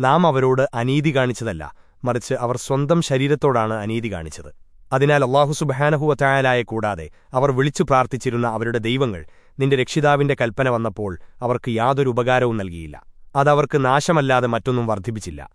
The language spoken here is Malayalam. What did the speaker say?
നാം അവരോട് അനീതി കാണിച്ചതല്ല മറിച്ച് അവർ സ്വന്തം ശരീരത്തോടാണ് അനീതി കാണിച്ചത്. അതിനാൽ അള്ളാഹു സുബഹാനഹുവറ്റായാലായ കൂടാതെ അവർ വിളിച്ചു പ്രാർത്ഥിച്ചിരുന്ന അവരുടെ ദൈവങ്ങൾ നിന്റെ രക്ഷിതാവിന്റെ കൽപ്പന വന്നപ്പോൾ അവർക്ക് യാതൊരു ഉപകാരവും നൽകിയില്ല. അതവർക്ക് നാശമല്ലാതെ മറ്റൊന്നും വർദ്ധിപ്പിച്ചില്ല.